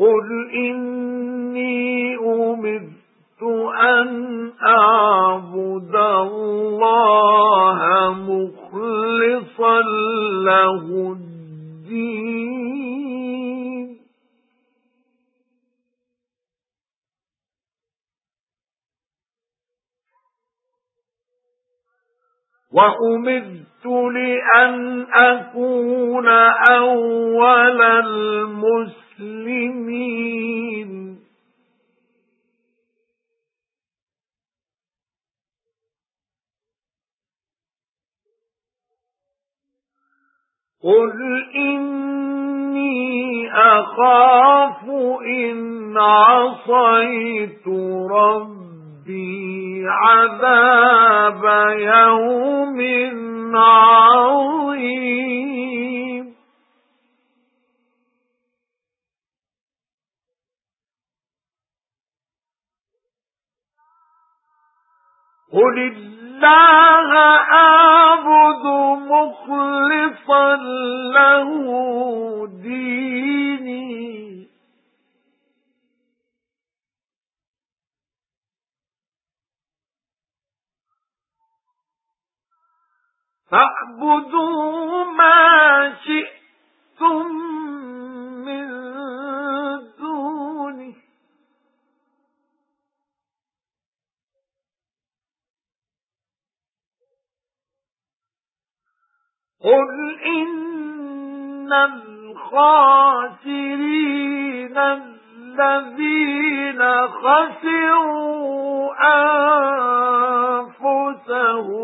قُلْ إِنِّي أُمِرْتُ أَنْ أَعْبُدَ اللَّهَ مُخْلِصًا لَهُ الدِّينَ. وَأُمِرْتُ لِأَنْ أَكُونَ أَوَّلَ الْمُسْلِمِينَ. الْمُسْلِمِينَ. قُلْ إِنِّي أَخَافُ إِنْ عَصَيْتُ رَبِّي عَذَابَ يَوْمٍ عَظِيمٍ. قُلِ اللَّهَ أَعْبُدُ مُخْلِصًا لَّهُ دِينِي. فاعبدوا ما شئتم قُلْ إِنَّ الْخَاسِرِينَ الَّذِينَ خَسِرُوا أَنفُسَهُمْ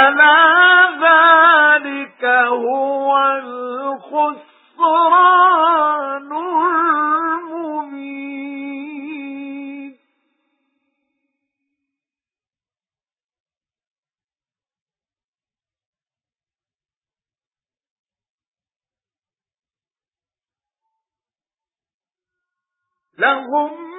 أَلَا ذَلِكَ هُوَ الْخُسْرَانُ الْمُبِينُ لَهُم